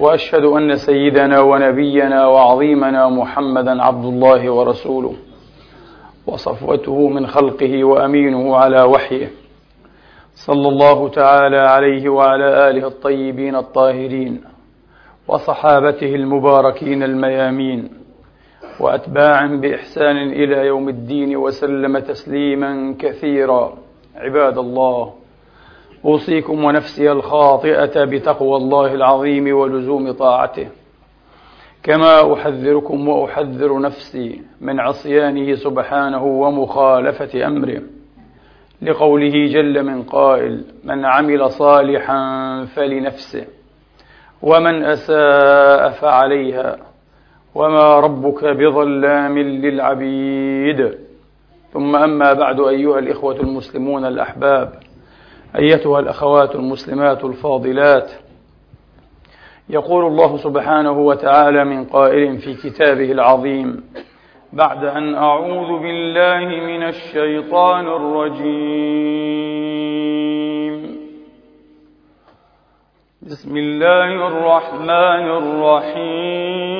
وأشهد أن سيدنا ونبينا وعظيمنا محمدا عبد الله ورسوله وصفوته من خلقه وأمينه على وحيه. صلى الله تعالى عليه وعلى آله الطيبين الطاهرين وصحابته المباركين الميامين واتباع بإحسان إلى يوم الدين وسلم تسليما كثيرا. عباد الله أوصيكم ونفسي الخاطئة بتقوى الله العظيم ولزوم طاعته. كما أحذركم وأحذر نفسي من عصيانه سبحانه ومخالفة أمره. لقوله جل من قائل من عمل صالحا فلنفسه ومن أساء فعليها وما ربك بظلام للعبيد. ثم أما بعد أيها الإخوة المسلمون الأحباب أيتها الأخوات المسلمات الفاضلات. يقول الله سبحانه وتعالى من قائل في كتابه العظيم بعد أن أعوذ بالله من الشيطان الرجيم. بسم الله الرحمن الرحيم.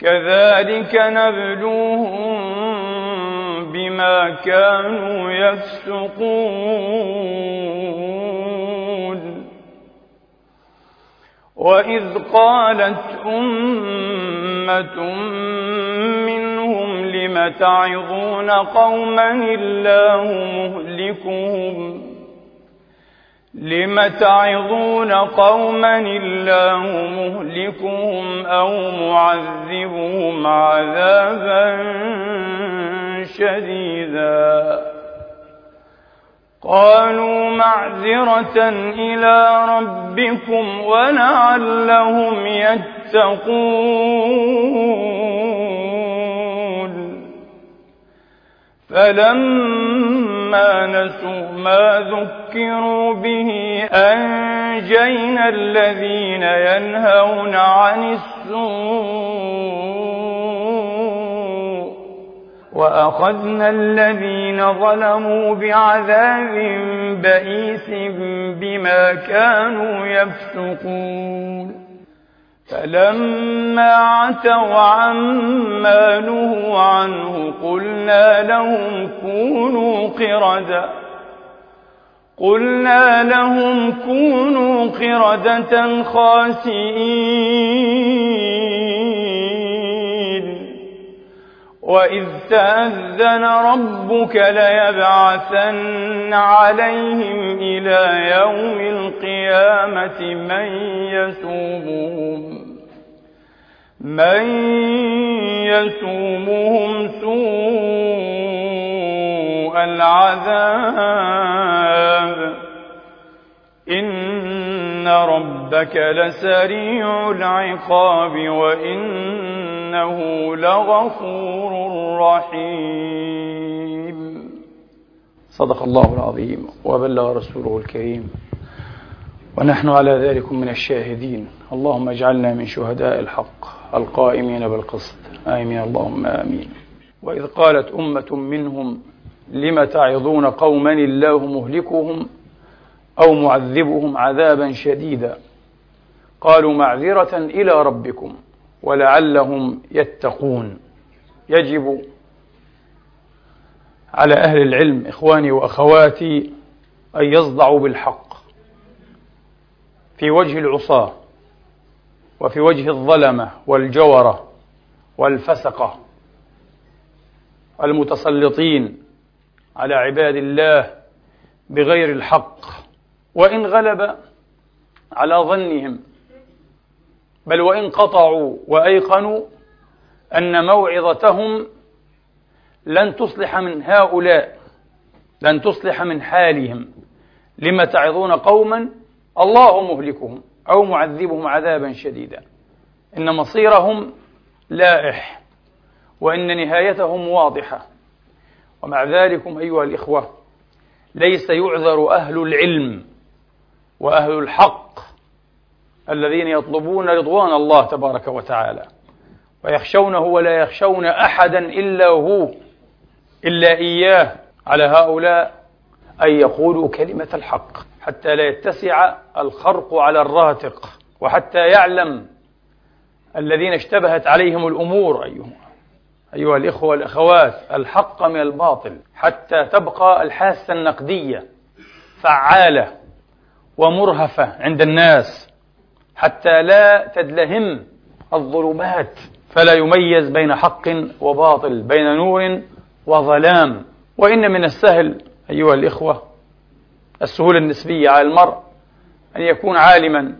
كذلك نبلوهم بما كانوا يفسقون. وإذ قالت أمة منهم لم تعظون قوما الله مهلكهم؟ لم تعظون قوما الله مهلكهم أو معذبهم عذابا شديدا قالوا معذره إلى ربكم ولعلهم يتقون فلما نسوا ما ذكروا به أنجينا الذين ينهون عن السوء وأخذنا الذين ظلموا بعذاب بئيس بما كانوا يفسقون فلما عتوا عما نهوا عنه قلنا لهم كونوا قردة. قلنا لهم كونوا قردة خاسئين. وإذ تأذن ربك ليبعثن عليهم إلى يوم القيامة من يسومهم من يسومهم سوء العذاب إن ربك لسريع العقاب وإنه لغفور رحيم. صدق الله العظيم وبلغ رسوله الكريم. ونحن على ذلك من الشاهدين. اللهم اجعلنا من شهداء الحق. القائمين بالقسط. آمين اللهم آمين. وإذ قالت أمة منهم لم تعظون قوما الله مهلكهم أو معذبهم عذابا شديدا؟ قالوا معذرة إلى ربكم ولعلهم يتقون. يجب على أهل العلم إخواني وأخواتي أن يصدعوا بالحق في وجه العصاة. وفي وجه الظلمة والجورة والفسقة. المتسلطين على عباد الله بغير الحق. وإن غلب على ظنهم. بل وإن قطعوا وأيقنوا أن موعظتهم لن تصلح من هؤلاء لن تصلح من حالهم. لم تعظون قوما الله مهلكهم. أو معذبهم عذابا شديدا. إن مصيرهم لائح وإن نهايتهم واضحة. ومع ذلك أيها الإخوة ليس يعذر أهل العلم وأهل الحق الذين يطلبون رضوان الله تبارك وتعالى ويخشونه ولا يخشون أحدا إلا هو إلا إياه على هؤلاء أن يقولوا كلمة الحق. حتى لا يتسع الخرق على الراتق وحتى يعلم الذين اشتبهت عليهم الأمور أيها أيها الإخوة والأخوات الحق من الباطل حتى تبقى الحاسة النقدية فعالة ومرهفة عند الناس حتى لا تدلهم الظلمات فلا يميز بين حق وباطل بين نور وظلام. وإن من السهل أيها الإخوة السهولة النسبية على المرء أن يكون عالما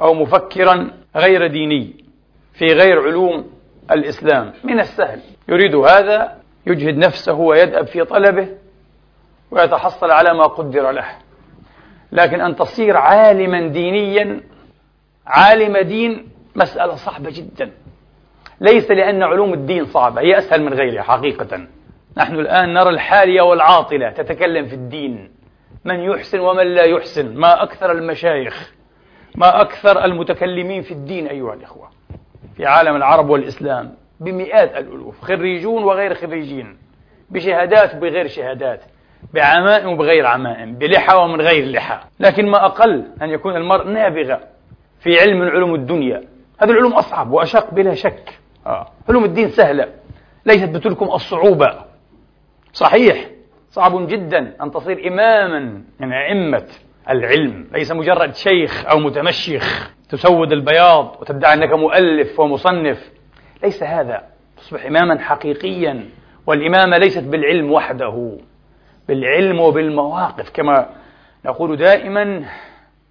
أو مفكرا غير ديني في غير علوم الإسلام. من السهل. يريد هذا يجهد نفسه ويدأب في طلبه ويتحصل على ما قدر له. لكن أن تصير عالما دينيا عالم دين مسألة صعبة جدا. ليس لأن علوم الدين صعبة هي أسهل من غيرها حقيقة. نحن الآن نرى الحالية والعاطلة تتكلم في الدين. من يحسن ومن لا يحسن. ما أكثر المشايخ ما أكثر المتكلمين في الدين أيها الإخوة في عالم العرب والإسلام بمئات الألوف خريجون وغير خريجين بشهادات وبغير شهادات بعمائم وبغير عمائم بلحى ومن غير لحى. لكن ما أقل أن يكون المرء نابغة في علم من علوم الدنيا. هذه العلوم أصعب وأشق بلا شك. آه. علوم الدين سهلة ليست بتلكم الصعوبة. صحيح. صعب جدا أن تصير إماما من أئمة العلم. ليس مجرد شيخ أو متمشيخ تسود البياض وتدعي أنك مؤلف ومصنف. ليس هذا. تصبح إماما حقيقيا. والإمامة ليست بالعلم وحده. بالعلم وبالمواقف كما نقول دائما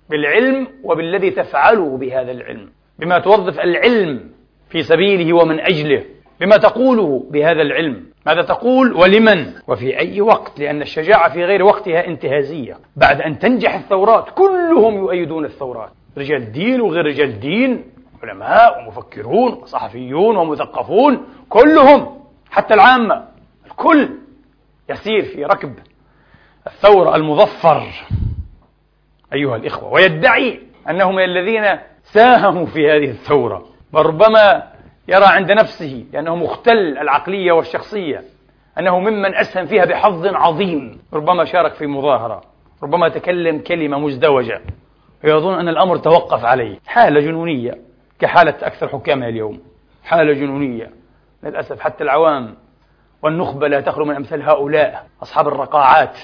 بالعلم وبالذي تفعله بهذا العلم. بما توظف العلم في سبيله ومن أجله. بما تقوله بهذا العلم. ماذا تقول؟ ولمن؟ وفي أي وقت؟ لأن الشجاعة في غير وقتها انتهازية. بعد أن تنجح الثورات كلهم يؤيدون الثورات. رجال دين وغير رجال دين علماء ومفكرون وصحفيون ومثقفون كلهم حتى العامة الكل يسير في ركب الثورة المظفر. أيها الإخوة ويدعي أنه من الذين ساهموا في هذه الثورة. وربما يرى عند نفسه لأنه مختل العقلية والشخصية أنه ممن أسهم فيها بحظ عظيم ربما شارك في مظاهرة ربما تكلم كلمة مزدوجة ويظن أن الأمر توقف عليه. حالة جنونية كحالة أكثر حكامها اليوم. حالة جنونية. للأسف حتى العوام والنخبة لا تخلو من أمثال هؤلاء أصحاب الرقاعات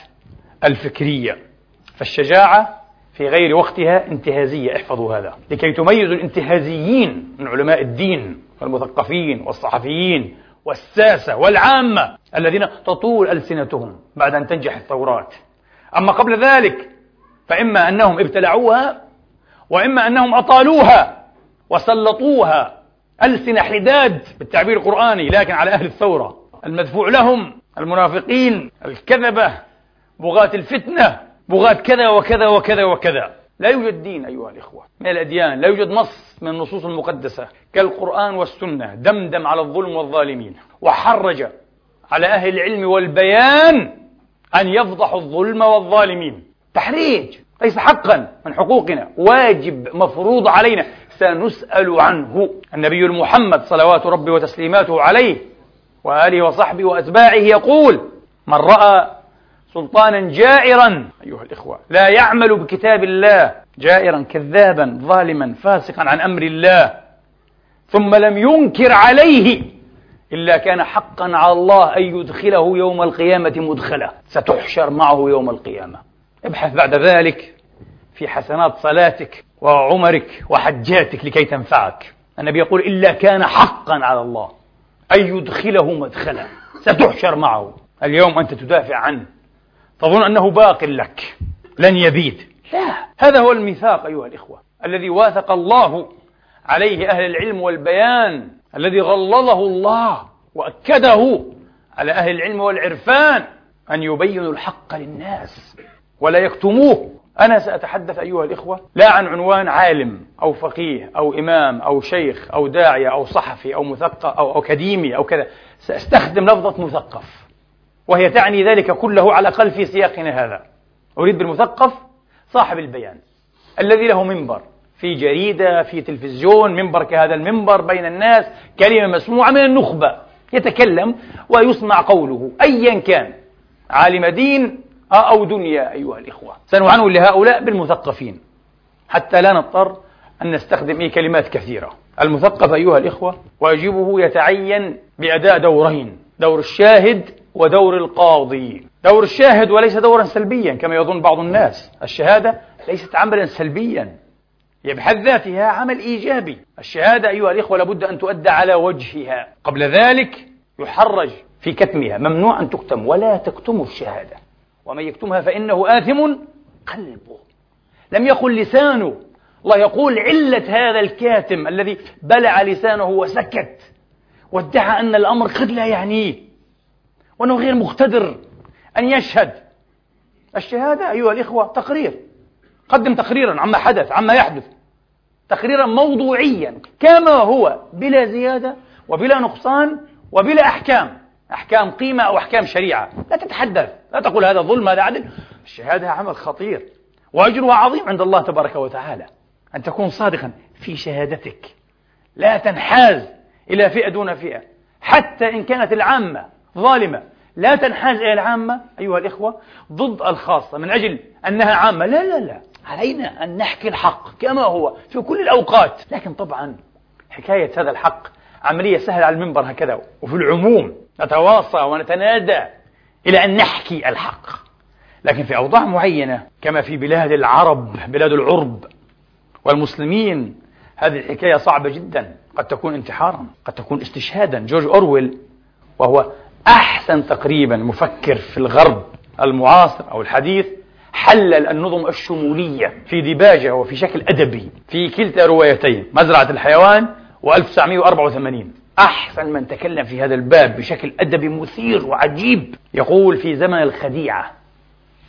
الفكرية. فالشجاعة في غير وقتها انتهازية. احفظوا هذا. لكي تميزوا الانتهازيين من علماء الدين. والمثقفين والصحفيين والساسة والعامة الذين تطول ألسنتهم بعد أن تنجح الثورات أما قبل ذلك فإما أنهم ابتلعوها وإما أنهم أطالوها وسلطوها. ألسنة حداد بالتعبير القرآني لكن على أهل الثورة. المدفوع لهم المنافقين الكذبة بغاة الفتنة بغاة كذا وكذا وكذا وكذا. لا يوجد دين أيها الإخوة. من الأديان لا يوجد نص من النصوص المقدسة كالقرآن والسنة دمدم على الظلم والظالمين. وحرج على أهل العلم والبيان أن يفضحوا الظلم والظالمين. تحريج ليس حقا من حقوقنا واجب مفروض علينا. سنسأل عنه. النبي المحمد صلوات ربي وتسليماته عليه وآله وصحبه وأتباعه يقول من رأى سلطانا جائرا أيها الإخوة لا يعمل بكتاب الله جائرا كذابا ظالما فاسقا عن أمر الله ثم لم ينكر عليه إلا كان حقا على الله أن يدخله يوم القيامة مدخله ستحشر معه يوم القيامة. ابحث بعد ذلك في حسنات صلاتك وعمرك وحجاتك لكي تنفعك. النبي يقول إلا كان حقا على الله أن يدخله مدخلا ستحشر معه. اليوم أنت تدافع عنه. تظن أنه باق لك لن يبيد. لا. هذا هو الميثاق أيها الإخوة الذي واثق الله عليه أهل العلم والبيان الذي غلظه الله وأكده على أهل العلم والعرفان أن يبينوا الحق للناس ولا يكتموه. أنا سأتحدث أيها الإخوة لا عن عنوان عالم أو فقيه أو إمام أو شيخ أو داعية أو صحفي أو مثقف أو أكاديمي أو كذا. سأستخدم لفظة مثقف. وهي تعني ذلك كله على الأقل في سياقنا هذا. أريد بالمثقف صاحب البيان الذي له منبر في جريدة في تلفزيون منبر كهذا المنبر بين الناس كلمة مسموعة من النخبة يتكلم ويسمع قوله. أيا كان. عالم دين أو دنيا أيها الإخوة. سنعنون لهؤلاء بالمثقفين حتى لا نضطر أن نستخدم إيه كلمات كثيرة. المثقف أيها الإخوة واجبه يتعين بأداء دورين. دور الشاهد ودور القاضي. دور الشاهد وليس دورا سلبيا كما يظن بعض الناس. الشهادة ليست عملا سلبيا. هي بحد ذاتها عمل إيجابي. الشهادة أيها الإخوة لابد أن تؤدى على وجهها. قبل ذلك يحرج في كتمها ممنوع أن تكتم ولا تكتموا الشهادة. ومن يكتمها فإنه آثم قلبه. لم يقل لسانه. الله يقول علة هذا الكاتم الذي بلع لسانه وسكت. وادعى أن الأمر قد لا يعنيه. وأنه غير مقتدر أن يشهد. الشهادة أيها الإخوة تقرير. قدم تقريرا عما حدث عما يحدث. تقريرا موضوعيا كما هو بلا زيادة وبلا نقصان وبلا أحكام. أحكام قيمة أو أحكام شريعة. لا تتحدث لا تقول هذا ظلم هذا عدل. الشهادة عمل خطير وأجرها عظيم عند الله تبارك وتعالى. أن تكون صادقا في شهادتك. لا تنحاز إلى فئة دون فئة. حتى إن كانت العامة ظالمة. لا تنحاز إلى العامة أيها الإخوة ضد الخاصة من أجل أنها عامة. لا لا لا. علينا أن نحكي الحق كما هو في كل الأوقات. لكن طبعا حكاية هذا الحق عملية سهلة على المنبر هكذا. وفي العموم نتواصى ونتنادى إلى أن نحكي الحق. لكن في أوضاع معينة كما في بلاد العرب بلاد العرب والمسلمين هذه الحكاية صعبة جدا. قد تكون انتحارا قد تكون استشهادا. جورج أورويل وهو أحسن تقريبا مفكر في الغرب المعاصر أو الحديث حلل النظم الشمولية في ديباجة وفي شكل أدبي في كلتا روايتين مزرعة الحيوان و1984 أحسن من تكلم في هذا الباب بشكل أدبي مثير وعجيب. يقول في زمن الخديعة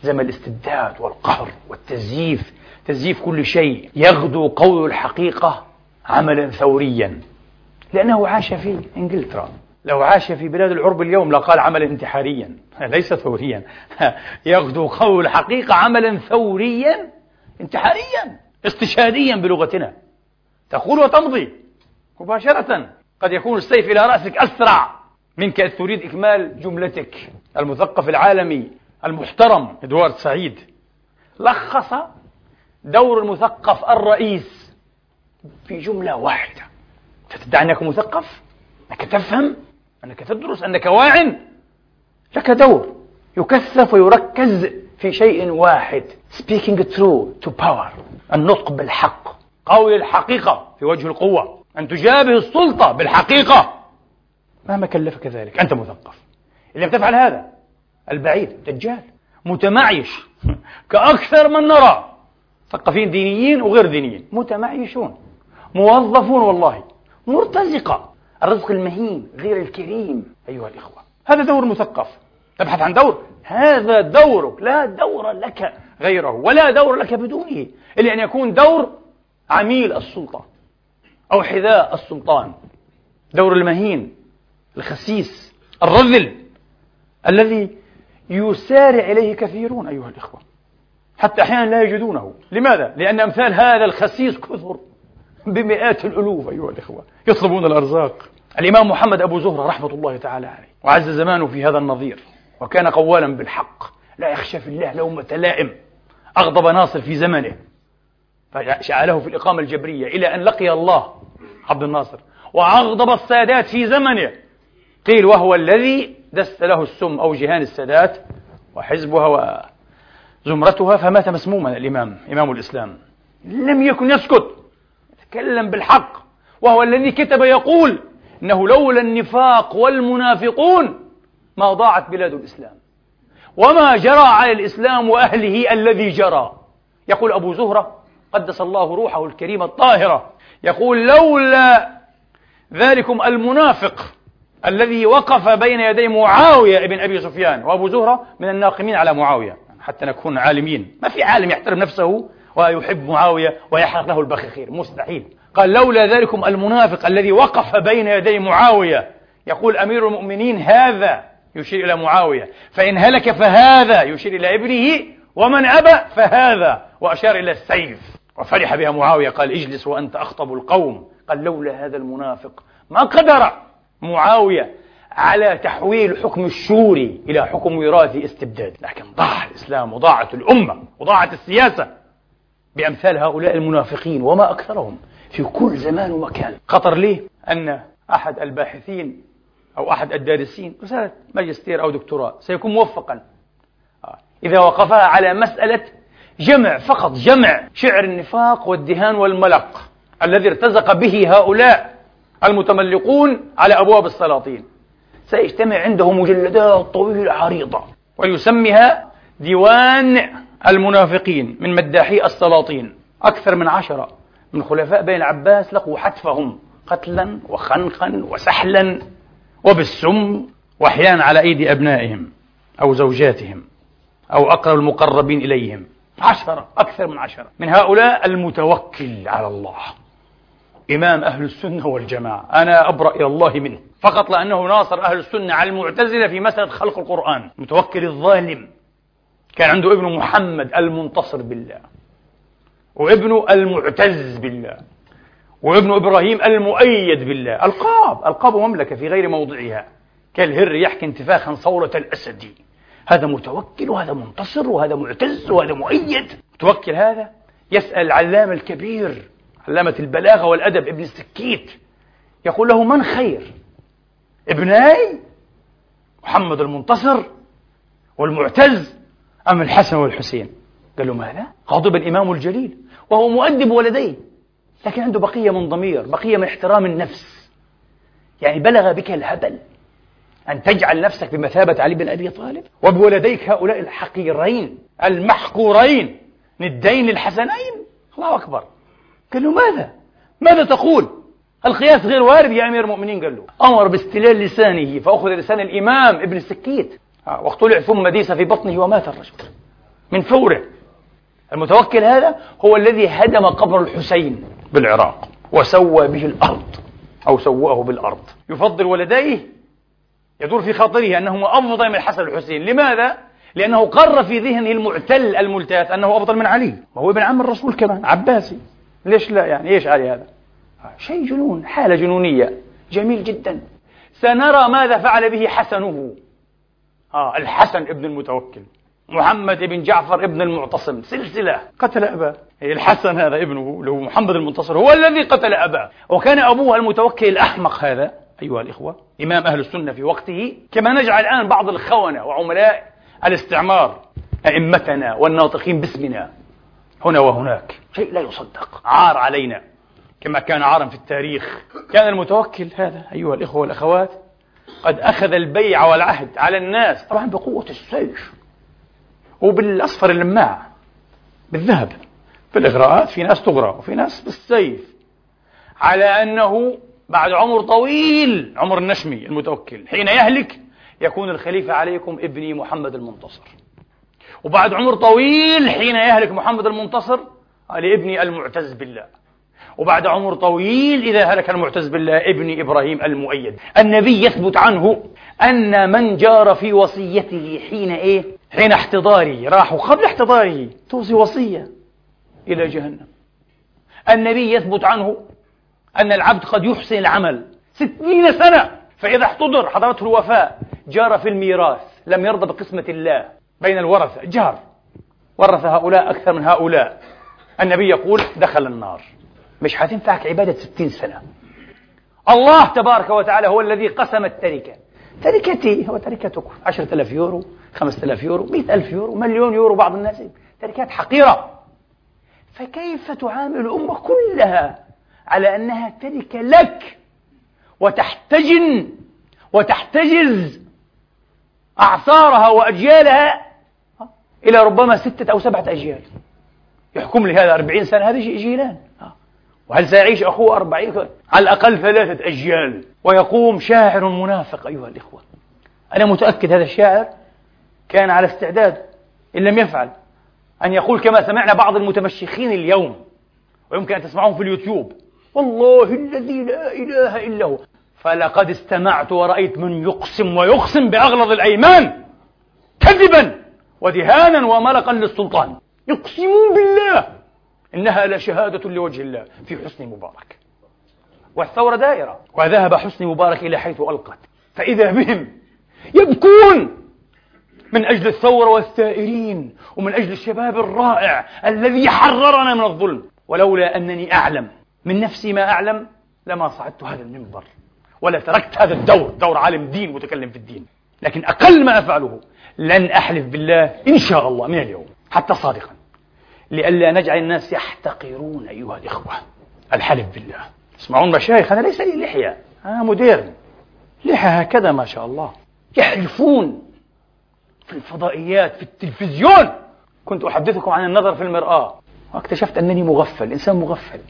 زمن الاستبداد والقهر والتزييف تزييف كل شيء يغدو قول الحقيقة عملا ثوريا لأنه عاش في إنجلترا. لو عاش في بلاد العرب اليوم لقال عملا انتحاريا. ليس ثوريا. يغدو قول الحقيقة عملا ثوريا انتحاريا استشهاديا بلغتنا. تقول وتمضي مباشرة. قد يكون السيف إلى رأسك أسرع. منك إذ تريد إكمال جملتك. المثقف العالمي المحترم إدوارد سعيد. لخص دور المثقف الرئيس في جملة واحدة. تدعي أنك مثقف؟ أنك تفهم؟ أنك تدرس؟ أنك واع؟ لك دور. يكثف ويركز في شيء واحد speaking true to power. النطق بالحق. قول الحقيقة في وجه القوة. أن تجابه السلطة بالحقيقة. مهما كلفك ذلك أنت مثقف. إن لم تفعل هذا البعيد دجال متمعيش. كأكثر من نرى. مثقفين دينيين وغير دينيين. متمعيشون. موظفون والله. مرتزقة. الرزق المهين غير الكريم. أيها الإخوة هذا دور مثقف. تبحث عن دور. هذا دورك لا دور لك غيره ولا دور لك بدونه. إلا أن يكون دور عميل السلطة أو حذاء السلطان. دور المهين الخسيس الرذل الذي يسارع إليه كثيرون. أيها الإخوة حتى أحيانا لا يجدونه. لماذا؟ لأن أمثال هذا الخسيس كثر. بمئات الألوف أيها الإخوة. يطلبون الأرزاق. الإمام محمد أبو زهرة رحمة الله تعالى عليه. وعز زمانه في هذا النظير. وكان قوالا بالحق. لا يخشى في الله لومة لائم أغضب ناصر في زمنه. فجعله في الإقامة الجبرية إلى أن لقي الله عبد الناصر. وأغضب السادات في زمنه. قيل وهو الذي دس له السم أو جهان السادات وحزبها وزمرتها فمات مسموما الإمام إمام الإسلام. لم يكن يسكت. يتكلم بالحق وهو الذي كتب يقول إنه لولا النفاق والمنافقون ما ضاعت بلاد الإسلام وما جرى على الإسلام وأهله الذي جرى. يقول أبو زهرة قدس الله روحه الكريمة الطاهرة. يقول لولا ذلكم المنافق الذي وقف بين يدي معاوية ابن أبي سفيان وأبو زهرة من الناقمين على معاوية حتى نكون عالمين. ما في عالم يحترم نفسه ويحب معاوية ويحرق له البخخير مستحيل. قال لولا ذلكم المنافق الذي وقف بين يدي معاوية. يقول أمير المؤمنين هذا يشير إلى معاوية. فإن هلك فهذا يشير إلى ابنه ومن أبى فهذا. وأشار إلى السيف. وفرح بها معاوية. قال اجلس وأنت أخطب القوم. قال لولا هذا المنافق. ما قدر معاوية على تحويل حكم الشوري إلى حكم وراثي استبداد. لكن ضاع الإسلام وضاعت الأمة وضاعت السياسة. بأمثال هؤلاء المنافقين وما أكثرهم في كل زمان ومكان. خطر لي أن أحد الباحثين أو أحد الدارسين رسالة ماجستير أو دكتوراه سيكون موفقا. آه. إذا وقفها على مسألة جمع فقط جمع شعر النفاق والدهان والملق الذي ارتزق به هؤلاء المتملقون على أبواب السلاطين. سيجتمع عنده مجلدات طويلة عريضة ويسميها ديوان المنافقين من مداحي السلاطين أكثر من عشرة من خلفاء بين العباس لقوا حتفهم قتلا وخنقا وسحلا وبالسم وأحيانا على أيدي أبنائهم أو زوجاتهم أو أقرب المقربين إليهم. عشرة أكثر من عشرة. من هؤلاء المتوكل على الله. إمام أهل السنة والجماعة. أنا أبرأ إلى الله منه. فقط لأنه ناصر أهل السنة على المعتزلة في مسألة خلق القرآن. متوكل الظالم. كان عنده ابن محمد المنتصر بالله وابنه المعتز بالله وابن إبراهيم المؤيد بالله. ألقاب ألقاب مملكة في غير موضعها. كالهر يحكي انتفاخا صولة الأسد. هذا متوكل وهذا منتصر وهذا معتز وهذا مؤيد. متوكل هذا؟ يسأل العلامة الكبير علامة البلاغة والأدب ابن السكيت. يقول له من خير؟ ابناي محمد المنتصر والمعتز أم الحسن والحسين قال له ماذا؟ غضب الإمام الجليل وهو مؤدب ولديه لكن عنده بقية من ضمير بقية من احترام النفس يعني بلغ بك الهبل أن تجعل نفسك بمثابة علي بن أبي طالب وبولديك هؤلاء الحقيرين المحقورين ندين للحسنين الله أكبر قال له ماذا؟ ماذا تقول؟ القياس غير وارد يا أمير المؤمنين قال له أمر باستلال لسانه فأخذ لسان الإمام ابن السكيت واقتلع ثم ديس في بطنه ومات الرجل. من فوره. المتوكل هذا هو الذي هدم قبر الحسين بالعراق وسوى به الأرض أو سواه بالأرض. يفضل ولديه يدور في خاطره أنهما أفضل من الحسن والحسين لماذا؟ لأنه قر في ذهنه المعتل الملتاث أنه أفضل من علي. وهو ابن عم الرسول كمان عباسي. ليش لا يعني؟ إيش علي هذا؟ شيء جنون حالة جنونية. جميل جدا. سنرى ماذا فعل به حسنه. آه الحسن ابن المتوكل. محمد بن جعفر ابن المعتصم. سلسلة. قتل أباه. الحسن هذا ابنه هو محمد المنتصر هو الذي قتل أباه. وكان أبوه المتوكل الأحمق هذا أيها الإخوة إمام أهل السنة في وقته. كما نجعل الآن بعض الخونة وعملاء الاستعمار أئمتنا والناطقين باسمنا هنا وهناك. شيء لا يصدق. عار علينا كما كان عارا في التاريخ. كان المتوكل هذا أيها الإخوة والأخوات قد أخذ البيع والعهد على الناس. طبعا بقوة السيف وبالأصفر اللماع بالذهب في الإغراءات في ناس تغرى وفي ناس بالسيف. على أنه بعد عمر طويل عمر النشمي المتوكل حين يهلك يكون الخليفة عليكم ابني محمد المنتصر. وبعد عمر طويل حين يهلك محمد المنتصر لابني المعتز بالله. وبعد عمر طويل إذا هلك المعتز بالله ابن إبراهيم المؤيد. النبي يثبت عنه أن من جار في وصيته حين إيه؟ حين احتضاره راحوا قبل احتضاره توصي وصية إلى جهنم. النبي يثبت عنه أن العبد قد يحسن العمل ستين سنة فإذا احتضر حضرته الوفاة جار في الميراث لم يرضى بقسمة الله بين الورثة جار. ورث هؤلاء أكثر من هؤلاء. النبي يقول دخل النار. مش هتنفعك عبادة ستين سنة. الله تبارك وتعالى هو الذي قسم التركة. تركتي هو تركتك. عشرة ألاف يورو خمسة ألاف يورو مئة ألف يورو مليون يورو بعض الناس. تركات حقيرة. فكيف تعامل الأمة كلها على أنها ترك لك وتحتجن وتحتجز أعصارها وأجيالها؟ إلى ربما ستة أو سبعة أجيال. يحكم لي هذا أربعين سنة هذه جيلان. وهل سيعيش أخوه أربعين على الأقل ثلاثة أجيال. ويقوم شاعر منافق أيها الإخوة. أنا متأكد هذا الشاعر كان على استعداد إن لم يفعل أن يقول كما سمعنا بعض المتمشخين اليوم ويمكن أن تسمعهم في اليوتيوب والله الذي لا إله إلا هو. فلقد استمعت ورأيت من يقسم ويقسم بأغلظ الأيمان كذبا ودهانا وملقا للسلطان. يقسمون بالله. إنها لشهادة لوجه الله في حسن مبارك. والثورة دائرة. وذهب حسني مبارك إلى حيث ألقت. فإذا بهم يبكون من أجل الثورة والثائرين ومن أجل الشباب الرائع الذي حررنا من الظلم. ولولا أنني أعلم من نفسي ما أعلم لما صعدت هذا المنبر. ولا تركت هذا الدور دور عالم دين متكلم في الدين. لكن أقل ما أفعله لن أحلف بالله إن شاء الله من اليوم. حتى صادقا. لئلا نجعل الناس يحتقرون أيها الإخوة. الحلف بالله. اسمعون مشايخ أنا ليس لي لحية. أنا مديرن لحى هكذا ما شاء الله. يحلفون في الفضائيات في التلفزيون. كنت أحدثكم عن النظر في المرآة. واكتشفت أنني مغفل إنسان مغفل.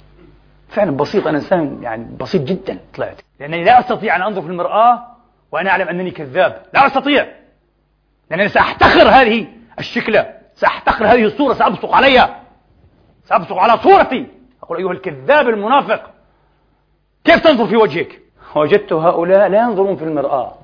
فعلا بسيط أنا إنسان يعني بسيط جدا طلعت. لأنني لا أستطيع أن أنظر في المرآة وأنا أعلم أنني كذاب. لا أستطيع. لأنني سأحتقر هذه الشكلة. سأحتقر هذه الصورة سأبصق عليها. سأبصق على صورتي. أقول أيها الكذاب المنافق كيف تنظر في وجهك؟ وجدت هؤلاء لا ينظرون في المرآة.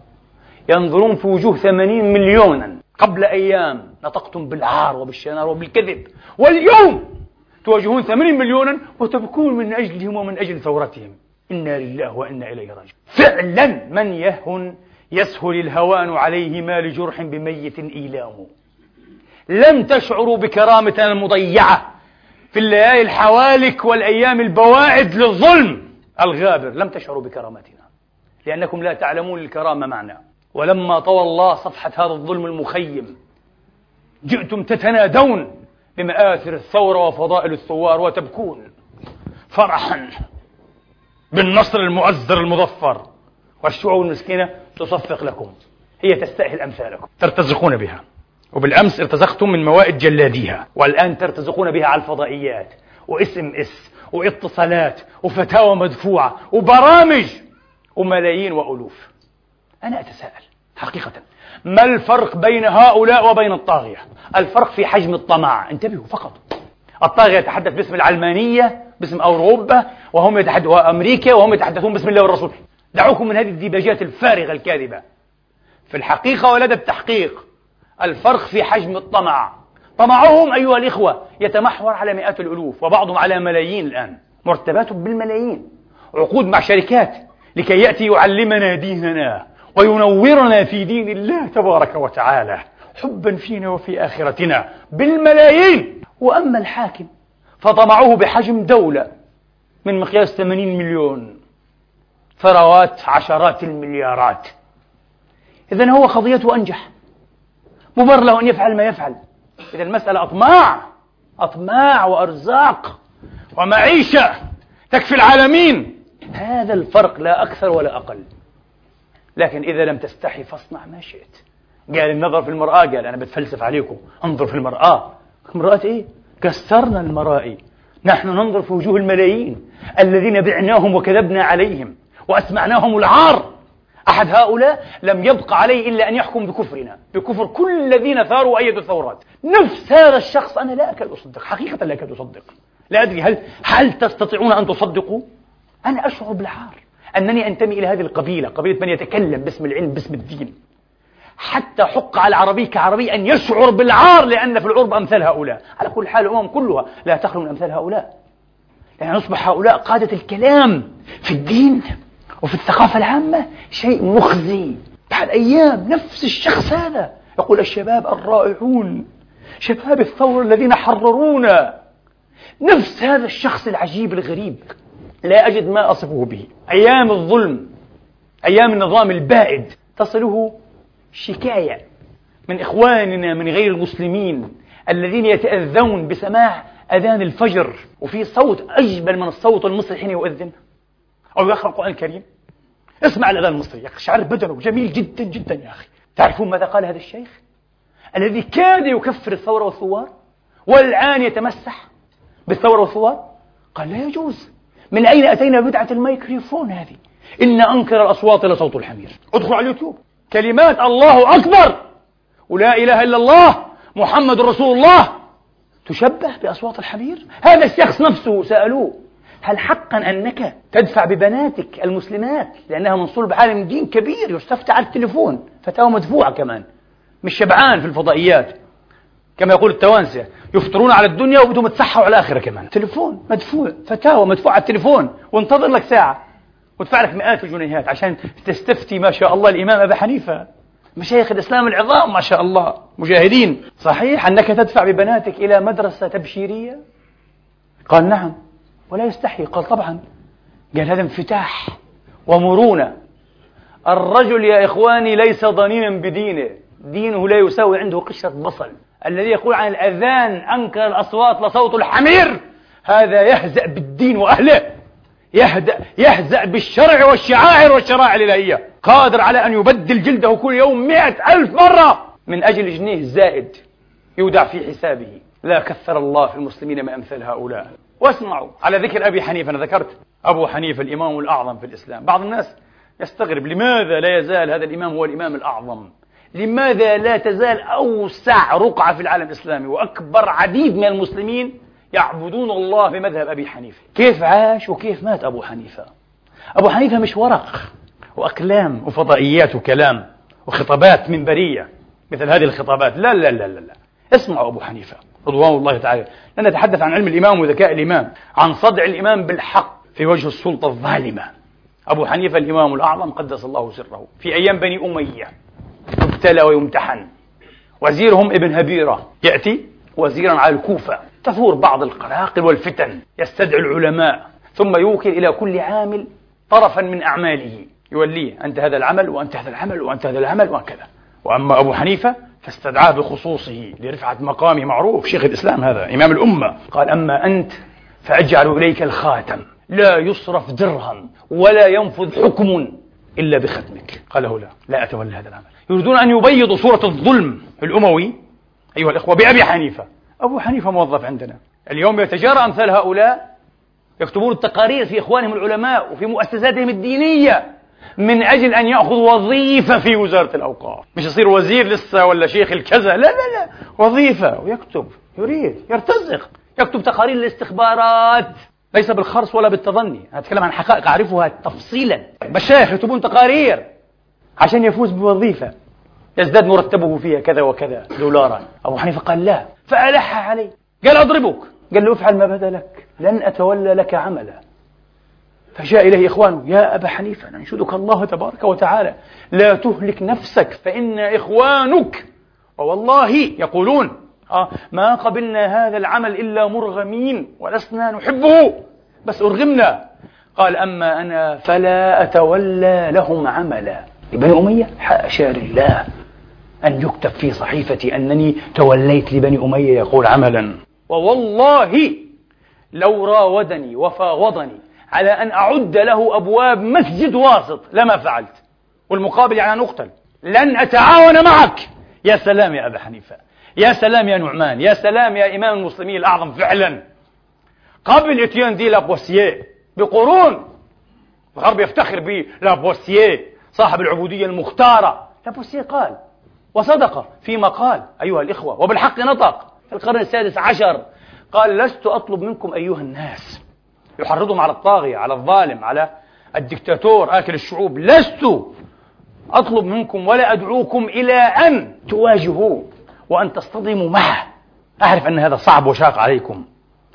ينظرون في وجوه ثمانين مليونا. قبل أيام نطقتم بالعار وبالشنار وبالكذب. واليوم تواجهون ثمانين مليونا وتبكون من أجلهم ومن أجل ثورتهم. إنا لله وإنا إليه راجعون. فعلا من يهن يسهل الهوان عليه ما لجرح بميت إيلامه. لم تشعروا بكرامتنا المضيعة في الليالي الحوالك والأيام البواعد للظلم الغابر. لم تشعروا بكرامتنا لأنكم لا تعلمون الكرامة معنا. ولما طوى الله صفحة هذا الظلم المخيم جئتم تتنادون بمآثر الثورة وفضائل الثوار وتبكون فرحا بالنصر المؤزر المظفر. والشعوب المسكينة تصفق لكم هي تستأهل أمثالكم. ترتزقون بها. وبالأمس ارتزقتم من موائد جلاديها والآن ترتزقون بها على الفضائيات واسم إس واتصالات وفتاوى مدفوعة وبرامج وملايين وألوف. أنا أتساءل حقيقة ما الفرق بين هؤلاء وبين الطاغية؟ الفرق في حجم الطمع. انتبهوا فقط. الطاغية يتحدث باسم العلمانية باسم أوروبا وهم يتحدثون أمريكا وهم يتحدثون باسم الله والرسول. دعوكم من هذه الديباجات الفارغة الكاذبة. في الحقيقة ولدى التحقيق الفرق في حجم الطمع. طمعهم أيها الإخوة يتمحور على مئات الألوف وبعضهم على ملايين الآن. مرتبات بالملايين. عقود مع شركات لكي يأتي يعلمنا ديننا وينورنا في دين الله تبارك وتعالى. حبا فينا وفي آخرتنا. بالملايين. وأما الحاكم فطمعه بحجم دولة من مقياس 80 مليون. ثروات عشرات المليارات. إذا هو قضيته أنجح. مبرر له أن يفعل ما يفعل. إذا المسألة أطماع أطماع وأرزاق ومعيشة تكفي العالمين. هذا الفرق لا أكثر ولا أقل. لكن إذا لم تستحي فاصنع ما شئت. قال النظر في المرآة قال أنا بتفلسف عليكم. انظر في المرآة. مرآة إيه؟ كسرنا المرائي. نحن ننظر في وجوه الملايين. الذين بعناهم وكذبنا عليهم وأسمعناهم العار. أحد هؤلاء لم يبق عليه إلا أن يحكم بكفرنا. بكفر كل الذين ثاروا وأيدوا الثورات. نفس هذا الشخص أنا لا أكاد أصدق. حقيقة لا أكاد أصدق. لا أدري هل هل تستطيعون أن تصدقوا؟ أنا أشعر بالعار أنني أنتمي إلى هذه القبيلة قبيلة من يتكلم باسم العلم باسم الدين. حتى حق على العربي كعربي أن يشعر بالعار لأن في العرب أمثال هؤلاء. على كل حال الأمم كلها لا تخلو من أمثال هؤلاء. يعني نصبح هؤلاء قادة الكلام في الدين. وفي الثقافة العامة شيء مخزي. بعد أيام نفس الشخص هذا يقول الشباب الرائعون شباب الثورة الذين حررونا. نفس هذا الشخص العجيب الغريب لا أجد ما أصفه به. أيام الظلم أيام النظام البائد. تصله شكاية من إخواننا من غير المسلمين الذين يتأذون بسماع أذان الفجر. وفي صوت أجمل من الصوت المصري حين يؤذن. أو يقرأ القرآن الكريم. اسمع الأذان المصري شعر بدنه جميل جدا جدا يا أخي. تعرفون ماذا قال هذا الشيخ؟ الذي كاد يكفر الثورة والثوار والآن يتمسح بالثورة والثوار؟ قال لا يجوز. من أين أتينا بدعة الميكروفون هذه؟ إن أنكر الأصوات لصوت الحمير. ادخلوا على اليوتيوب. كلمات الله أكبر. ولا إله إلا الله محمد رسول الله. تشبه بأصوات الحمير؟ هذا الشخص نفسه سألوه. هل حقا أنك تدفع ببناتك المسلمات؟ لأنها من صلب عالم دين كبير يستفتى على التليفون فتاوى مدفوعة كمان مش شبعان في الفضائيات. كما يقول التوانسة يفطرون على الدنيا وبدهم يتصحوا على الآخرة كمان. تليفون مدفوع فتاوى مدفوع على التليفون وانتظر لك ساعة. وادفع لك مئات الجنيهات عشان تستفتي ما شاء الله الإمام أبا حنيفة. مشايخ الإسلام العظام ما شاء الله مجاهدين. صحيح أنك تدفع ببناتك إلى مدرسة تبشيرية؟ قال نعم. ولا يستحي. قال طبعا. قال هذا انفتاح ومرونة. الرجل يا إخواني ليس ضنينا بدينه. دينه لا يساوي عنده قشرة بصل. الذي يقول عن الأذان أنكر الأصوات لصوت الحمير. هذا يهزأ بالدين وأهله. يهدأ يهزأ بالشرع والشعائر والشرائع الإلهية. قادر على أن يبدل جلده كل يوم مئة ألف مرة. من أجل جنيه زائد يودع في حسابه. لا كثر الله في المسلمين ما أمثل هؤلاء. واسمعوا. على ذكر أبي حنيفة أنا ذكرت أبو حنيفة الإمام الأعظم في الإسلام. بعض الناس يستغرب لماذا لا يزال هذا الإمام هو الإمام الأعظم؟ لماذا لا تزال أوسع رقعة في العالم الإسلامي وأكبر عديد من المسلمين يعبدون الله بمذهب أبي حنيفة؟ كيف عاش وكيف مات أبو حنيفة؟ أبو حنيفة مش ورق وأقلام وفضائيات وكلام وخطابات منبرية مثل هذه الخطابات. لا لا لا لا, لا. اسمعوا أبو حنيفة رضوان الله تعالى لن نتحدث عن علم الإمام وذكاء الإمام عن صدع الإمام بالحق في وجه السلطة الظالمة. أبو حنيفة الإمام الأعظم قدس الله سره. في أيام بني أمية يبتلى ويمتحن. وزيرهم ابن هبيرة يأتي وزيرا على الكوفة. تثور بعض القلاقل والفتن يستدعي العلماء ثم يوكل إلى كل عامل طرفا من أعماله. يوليه أنت هذا العمل وأنت هذا العمل وأنت هذا العمل وهكذا. وأما أبو حنيفة فاستدعاه بخصوصه لرفعة مقامه معروف شيخ الإسلام هذا إمام الأمة. قال أما أنت فأجعل إليك الخاتم. لا يصرف درهم ولا ينفذ حكم إلا بختمك. قال له لا لا أتولى هذا العمل. يريدون أن يبيضوا صورة الظلم الأموي. أيها الإخوة بأبي حنيفة. أبو حنيفة موظف عندنا. اليوم يتجارى أمثال هؤلاء يكتبون التقارير في إخوانهم العلماء وفي مؤسساتهم الدينية. من أجل أن يأخذ وظيفة في وزارة الأوقاف. مش يصير وزير لسه ولا شيخ الكذا. لا لا لا. وظيفة. ويكتب. يريد. يرتزق. يكتب تقارير الاستخبارات. ليس بالخرص ولا بالتظني. أنا أتكلم عن حقائق أعرفها تفصيلا. مشايخ يكتبون تقارير عشان يفوز بوظيفة. يزداد مرتبه فيها كذا وكذا دولارا. أبو حنيفة قال لا. فألح عليه. قال أضربك. قال له افعل ما بدا لك لن أتولى لك عملا. فجاء إليه إخوانه يا أبا حنيفة ننشدك الله تبارك وتعالى. لا تهلك نفسك فإن إخوانك. ووالله يقولون آه ما قبلنا هذا العمل إلا مرغمين ولسنا نحبه. بس أرغمنا. قال أما أنا فلا أتولى لهم عملا. بني أمية حاشا لله أن يكتب في صحيفتي أنني توليت لبني أمية يقول عملا. ووالله لو راودني وفاوضني على أن أعد له أبواب مسجد واسط لما فعلت. والمقابل يعني أن أقتل لن أتعاون معك. يا سلام يا أبا حنيفة. يا سلام يا نعمان. يا سلام يا إمام المسلمين الأعظم فعلا. قبل إتيان دي لابوسيه بقرون الغرب يفتخر بلابوسيه صاحب العبودية المختارة. لابوسيه قال وصدق فيما قال أيها الإخوة وبالحق نطق في القرن السادس عشر. قال لست أطلب منكم أيها الناس يحرضهم على الطاغية على الظالم على الدكتاتور آكل الشعوب. لست أطلب منكم ولا أدعوكم إلى أن تواجهوه وأن تصطدموا معه. أعرف أن هذا صعب وشاق عليكم.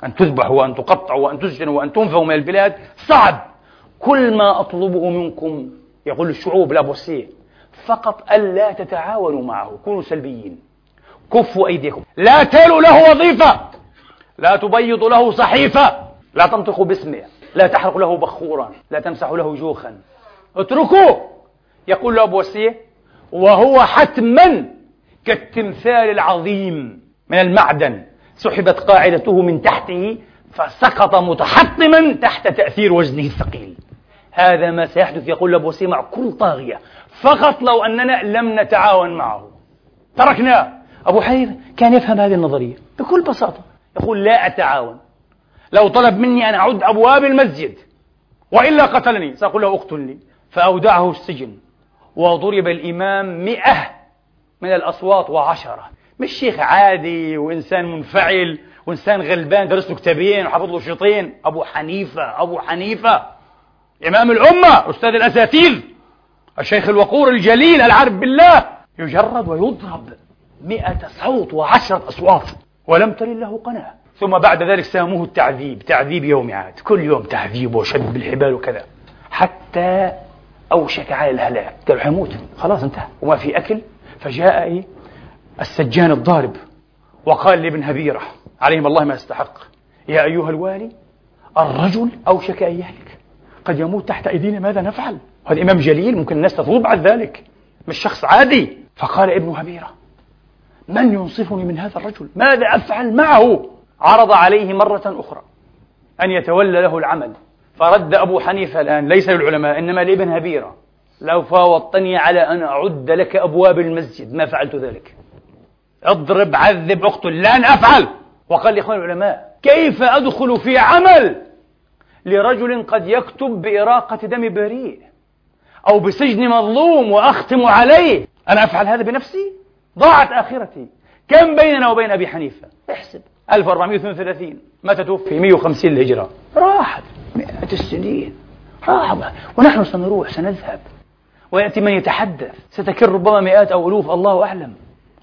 أن تذبحوا وأن تقطعوا وأن تسجنوا وأن تنفوا من البلاد. صعب. كل ما أطلبه منكم يقول الشعوب لا بوسيه فقط ألا تتعاونوا معه. كونوا سلبيين. كفوا أيديكم. لا تلوا له وظيفة. لا تبيضوا له صحيفة. لا تنطقوا باسمه لا تحرقوا له بخورا لا تمسحوا له جوخا. اتركوه! يقول له أبو وسيه وهو حتما كالتمثال العظيم من المعدن. سحبت قاعدته من تحته فسقط متحطما تحت تأثير وزنه الثقيل. هذا ما سيحدث يقول أبو وسيم مع كل طاغية. فقط لو أننا لم نتعاون معه. تركناه! أبو حنيفة كان يفهم هذه النظرية بكل بساطة. يقول لا أتعاون. لو طلب مني أن أعد أبواب المسجد وإلا قتلني سأقول له اقتلني. فأودعه السجن وضرب الإمام مئة من الأصوات وعشرة. مش شيخ عادي وإنسان منفعل وإنسان غلبان درس له كتابين وحفظ له شيطين. أبو حنيفة أبو حنيفة إمام الأمة أستاذ الأساتذة الشيخ الوقور الجليل العارف بالله. يجرد ويضرب مئة صوت وعشرة أصوات ولم ترن له قناة. ثم بعد ذلك ساموه التعذيب تعذيب يوم عاد. كل يوم تعذيب وشد بالحبال وكذا. حتى أوشك على الهلاك. قالوا حيموت. خلاص انتهى. وما في أكل؟ فجاء إيه؟ السجان الضارب. وقال لابن هبيرة عليهم الله ما يستحق. يا أيها الوالي الرجل أوشك أن يهلك. قد يموت تحت أيدينا ماذا نفعل؟ هذا إمام جليل ممكن الناس تطلب بعد ذلك. مش شخص عادي. فقال ابن هبيرة من ينصفني من هذا الرجل؟ ماذا أفعل معه؟ عرض عليه مرة أخرى أن يتولى له العمل فرد أبو حنيفة الآن ليس للعلماء إنما لابن هبيرة. لو فاوضتني على أن أعد لك أبواب المسجد ما فعلت ذلك؟ أضرب عذب أقتل. لن أفعل. وقال لإخوان العلماء كيف أدخل في عمل لرجل قد يكتب بإراقة دم بريء أو بسجن مظلوم وأختم عليه؟ أنا أفعل هذا بنفسي؟ ضاعت آخرتي. كم بيننا وبين أبي حنيفة؟ احسب. 1432 متى توفي؟ 150 الهجرة راحت. مئات السنين. راحت. ونحن سنروح سنذهب. ويأتي من يتحدث. ستكر ربما مئات أو ألوف. الله أعلم.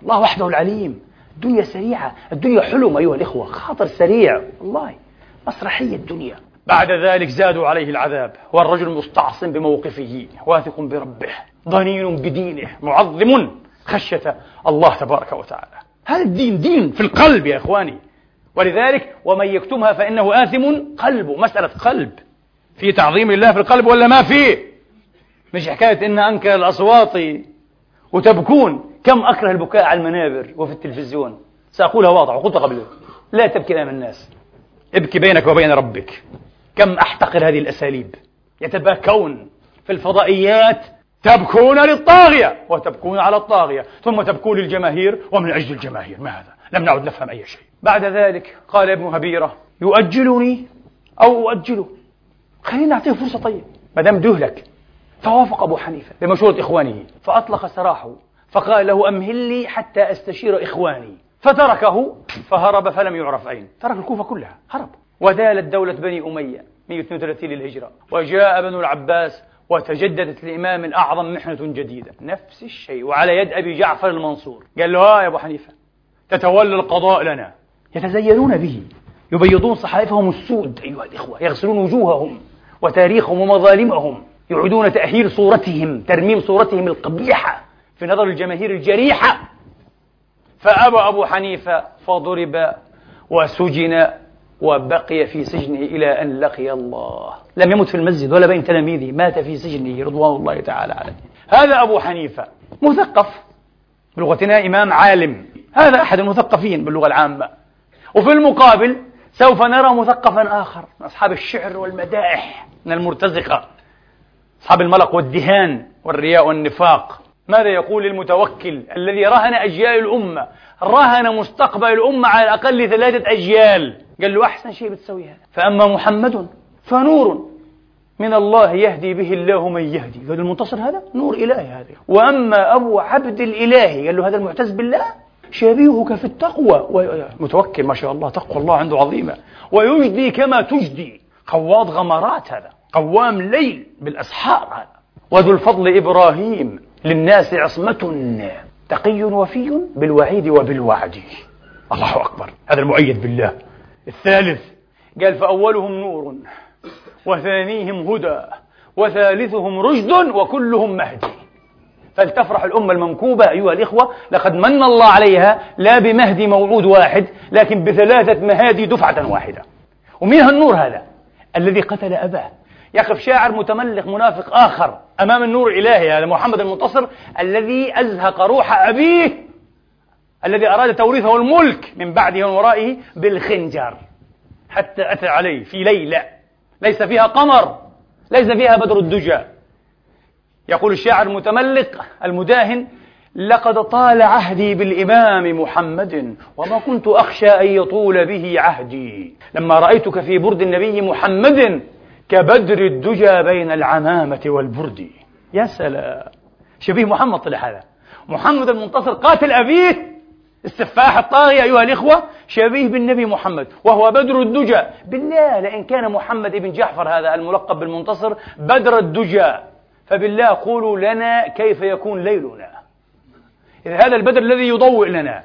الله وحده العليم. الدنيا سريعة. الدنيا حلم أيها الإخوة. خاطر سريع. والله مسرحية الدنيا. بعد ذلك زادوا عليه العذاب. والرجل مستعصم بموقفه. واثق بربه. ضنين بدينه. معظم خشية الله تبارك وتعالى. هذا الدين دين في القلب يا إخواني. ولذلك ومن يكتمها فإنه آثم قلبه مسألة قلب. في تعظيم الله في القلب ولا ما فيه مش حكاية إن أنكر الأصوات وتبكون. كم أكره البكاء على المنابر وفي التلفزيون؟ سأقولها واضحة وقلت قبل لا تبكي أمام الناس. ابكي بينك وبين ربك. كم أحتقر هذه الأساليب؟ يتباكون في الفضائيات. تبكون للطاغية وتبكون على الطاغية. ثم تبكون للجماهير ومن أجل الجماهير؟ ما هذا؟ لم نعد نفهم أي شيء. بعد ذلك قال ابن هبيرة يؤجلني أو أؤجله؟ خلينا نعطيه فرصة طيب ما دام دهلك فوافق أبو حنيفة بمشورة إخوانه. فأطلق سراحه فقال له أمهل لي حتى أستشير إخواني. فتركه فهرب فلم يعرف أين. ترك الكوفة كلها هرب. وذالت دولة بني أمية 132 للهجرة. وجاء بنو العباس وتجددت الإمام الأعظم محنة جديدة. نفس الشيء وعلى يد أبي جعفر المنصور. قال له ها يا أبو حنيفة تتولى القضاء لنا. يتزينون به يبيضون صحائفهم السود أيها الإخوة يغسلون وجوههم وتاريخهم ومظالمهم يعيدون تأهيل صورتهم ترميم صورتهم القبيحة في نظر الجماهير الجريحة. فأبى أبو حنيفة فضرب وسجن وبقي في سجنه إلى أن لقي الله. لم يمت في المسجد ولا بين تلاميذه مات في سجنه رضوان الله تعالى عليه. هذا أبو حنيفة مثقف بلغتنا إمام عالم. هذا أحد المثقفين باللغة العامة. وفي المقابل سوف نرى مثقفا آخر من أصحاب الشعر والمدائح من المرتزقة أصحاب الملق والدهان والرياء والنفاق. ماذا يقول المتوكل الذي رهن أجيال الأمة؟ رهن مستقبل الأمة على الأقل ثلاثة أجيال. قال له أحسن شيء بتسوي هذا. فأما محمد فنور من الله يهدي به الله من يهدي. قال المنتصر هذا نور إلهي هذا. وأما أبو عبد الإلهي قال له هذا المعتز بالله شبيهك في التقوى. متوكل ما شاء الله تقوى الله عنده عظيمة. ويجدي كما تجدي. قواض غمرات هذا. قوام ليل بالأسحار هذا. وذو الفضل إبراهيم للناس عصمة. تقي وفي بالوعيد وبالوعد. الله أكبر. هذا المؤيد بالله. الثالث قال فأولهم نور وثانيهم هدى وثالثهم رشد وكلهم مهدي. فلتفرح الأمة المنكوبة أيها الإخوة لقد من الله عليها لا بمهدي موعود واحد لكن بثلاثة مهادي دفعة واحدة. ومين هالنور هذا؟ الذي قتل أباه. يقف شاعر متملق منافق آخر أمام النور الإلهي هذا محمد المنتصر الذي أزهق روح أبيه الذي أراد توريثه الملك من بعده ومن ورائه بالخنجر. حتى أتى عليه في ليلة. ليس فيها قمر ليس فيها بدر الدجى. يقول الشاعر المتملق المداهن لقد طال عهدي بالإمام محمد وما كنت أخشى أن يطول به عهدي. لما رأيتك في برد النبي محمد كبدر الدجى بين العمامة والبرد. يا سلام! شبيه محمد طلع هذا. محمد المنتصر قاتل أبيه. السفاح الطاغية أيها الإخوة شبيه بالنبي محمد وهو بدر الدجى. بالله لئن كان محمد بن جعفر هذا الملقب بالمنتصر بدر الدجى. فبالله قولوا لنا كيف يكون ليلنا. إذا هذا البدر الذي يضوئ لنا.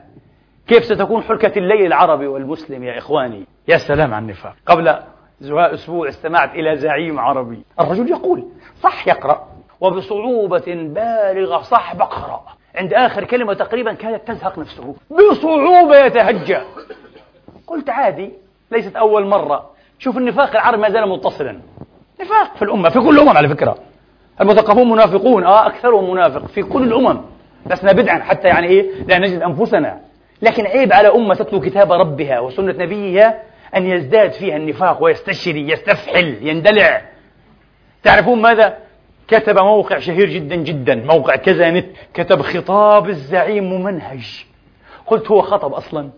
كيف ستكون حركة الليل العربي والمسلم يا إخواني؟ يا سلام على النفاق. قبل زهاء أسبوع استمعت إلى زعيم عربي. الرجل يقول صح يقرأ. وبصعوبة بالغة. صح بقرأ. عند آخر كلمة تقريبا كانت تزهق نفسه. بصعوبة يتهجى. قلت عادي ليست أول مرة. شوف النفاق العربي ما زال متصلا. نفاق في الأمة في كل الأمم على فكرة. المثقفون منافقون. آه أكثرهم منافق في كل الأمم. لسنا بدعا حتى يعني إيه لا نجد أنفسنا. لكن عيب على أمة تتلو كتاب ربها وسنة نبيها أن يزداد فيها النفاق ويستشري يستفحل يندلع. تعرفون ماذا؟ كتب موقع شهير جدا جدا موقع كذا نت كتب خطاب الزعيم ممنهج قلت هو خطب أصلا.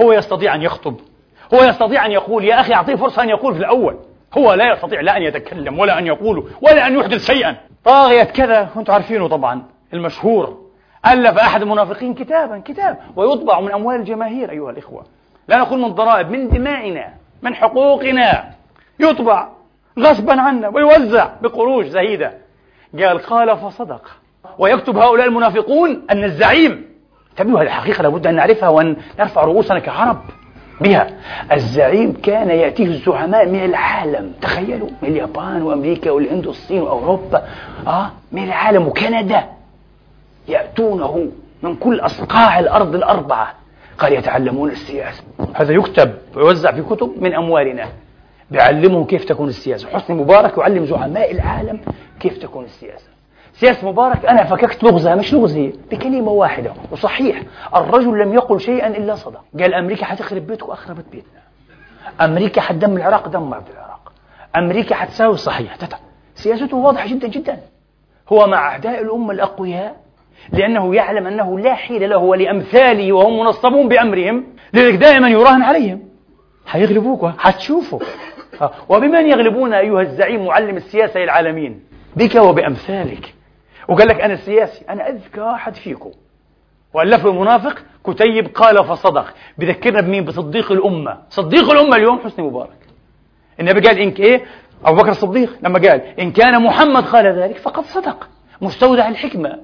هو يستطيع أن يخطب. هو يستطيع أن يقول يا أخي أعطيه فرصة أن يقول في الأول. هو لا يستطيع لا أن يتكلم ولا أن يقول ولا أن يحدث شيئا. طاغية كذا وأنتم عارفينه طبعا المشهور. ألف أحد المنافقين كتابا كتاب. ويطبع من أموال الجماهير أيها الإخوة. لا نقول من ضرائب من دمائنا من حقوقنا. يطبع غصبا عنا ويوزع بقروش زهيدة. قال قال فصدق. ويكتب هؤلاء المنافقون أن الزعيم. انتبهوا هذه الحقيقة لابد أن نعرفها وأن نرفع رؤوسنا كعرب. بها. الزعيم كان يأتيه الزعماء من العالم. تخيلوا من اليابان وأمريكا والهند والصين وأوروبا. آه من العالم وكندا. يأتونه من كل أصقاع الأرض الأربعة. قال يتعلمون السياسة هذا يكتب ويوزع في كتب من أموالنا. بيعلمهم كيف تكون السياسة. حسني مبارك يعلم زعماء العالم كيف تكون السياسة. سياسة مبارك أنا فككت لغزها مش لغزية بكلمة واحدة وصحيح الرجل لم يقل شيئا إلا صدق قال أمريكا حتخرب بيتك وأخربت بيتنا. أمريكا حتدمر العراق دمرت العراق. أمريكا حتساوي صحيح تتع. سياسته واضحة جدا جدا. هو مع أعداء الأمة الأقوياء لأنه يعلم أنه لا حيل له ولأمثاله وهم منصبون بأمرهم لذلك دائما يراهن عليهم. حيغلبوك حتشوفوا وبمن يغلبون أيها الزعيم معلم السياسة للعالمين؟ بك وبأمثالك. وقال لك أنا سياسي أنا أذكى واحد فيكم. وألف المنافق كتيب قال فصدق. بذكرنا بمين؟ بصديق الأمة. صديق الأمة اليوم حسني مبارك. النبي قال إنك إيه؟ أبو بكر الصديق لما قال إن كان محمد قال ذلك فقد صدق. مستودع الحكمة.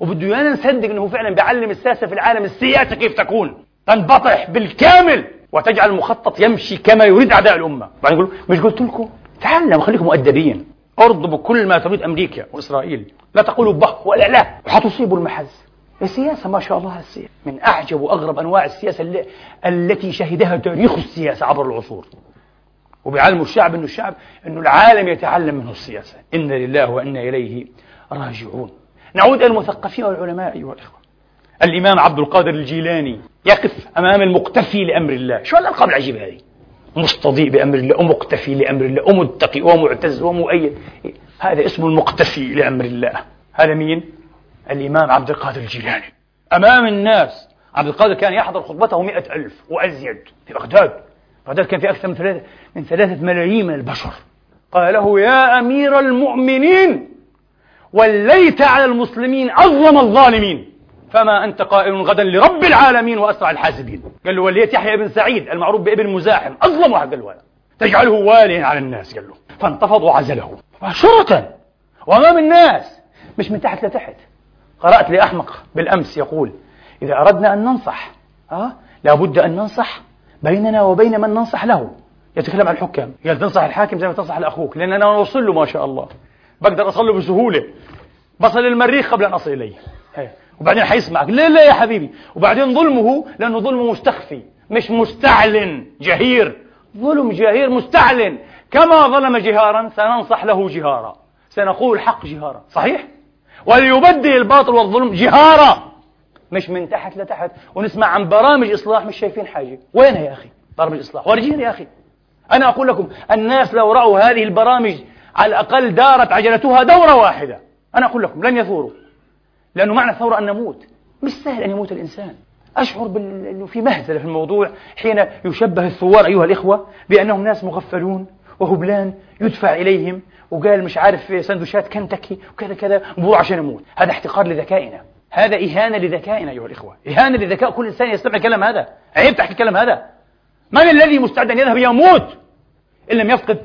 وبده يانا نصدق أنه فعلا بيعلم الساسة في العالم السياسة كيف تكون. تنبطح بالكامل. وتجعل المخطط يمشي كما يريد أعداء الأمة. بعدين يقول مش قلت لكم؟ تعلموا خليكم مؤدبين. ارضوا بكل ما تريد أمريكا وإسرائيل. لا تقولوا بخ ولا لا. وحتصيبوا المحز. السياسة ما شاء الله السياسة من أعجب وأغرب أنواع السياسة اللي. التي شهدها تاريخ السياسة عبر العصور. وبيعلموا الشعب أنه الشعب أنه العالم يتعلم منه السياسة. إنا لله وإنا إليه راجعون. نعود إلى المثقفين والعلماء أيها الإخوة. الإمام عبد القادر الجيلاني يقف أمام المقتفي لأمر الله. شو الألقاب العجيبة هذه؟ مستضيء بأمر الله ومقتفي لأمر الله ومتقي ومعتز ومؤيد. هذا اسمه المقتفي لأمر الله. هذا مين؟ الإمام عبد القادر الجيلاني. أمام الناس. عبد القادر كان يحضر خطبته مئة ألف وأزيد في بغداد. بغداد كان في أكثر من ثلاثة, من ثلاثة ملايين من البشر. قال له يا أمير المؤمنين وليت على المسلمين أظلم الظالمين. فما أنت قائل غدا لرب العالمين وأسرع الحاسبين. قال له وليت يحيى بن سعيد المعروف بابن مزاحم أظلم واحد قال له تجعله واليا على الناس قال له. فانتفض وعزله مباشرة. وأمام الناس. مش من تحت لتحت. قرأت لأحمق بالأمس يقول إذا أردنا أن ننصح أه؟ لابد أن ننصح بيننا وبين من ننصح له. يتكلم عن الحكام. قال تنصح الحاكم زي ما تنصح لأخوك لأن أنا أوصل له ما شاء الله. بقدر أوصل له بسهولة. بصل المريخ قبل أن أصل إليه. وبعدين حيسمعك. لا لا يا حبيبي؟ وبعدين ظلمه لأنه ظلمه مستخفي مش مستعلن جهير. ظلم جهير مستعلن. كما ظلم جهارا سننصح له جهارا. سنقول الحق جهارا. صحيح؟ وليبدل الباطل والظلم جهارا. مش من تحت لتحت. ونسمع عن برامج إصلاح مش شايفين حاجة. وينها يا أخي؟ برامج إصلاح. ورجيني يا أخي. أنا أقول لكم الناس لو رأوا هذه البرامج على الأقل دارت عجلتها دورة واحدة. أنا أقول لكم لن يثوروا. لأنه معنى الثورة أن نموت. مش سهل أن يموت الإنسان. أشعر أنه في مهزلة في الموضوع حين يشبه الثوار أيها الإخوة بأنهم ناس مغفلون وهبلان يدفع إليهم وقال مش عارف سندوشات كنتكي وكذا كذا وبروح عشان يموت هذا احتقار لذكائنا. هذا إهانة لذكائنا أيها الإخوة. إهانة لذكاء كل إنسان يستمع الكلام هذا. عيب تحكي الكلام هذا. من الذي مستعد أن يذهب يموت؟ إن لم يفقد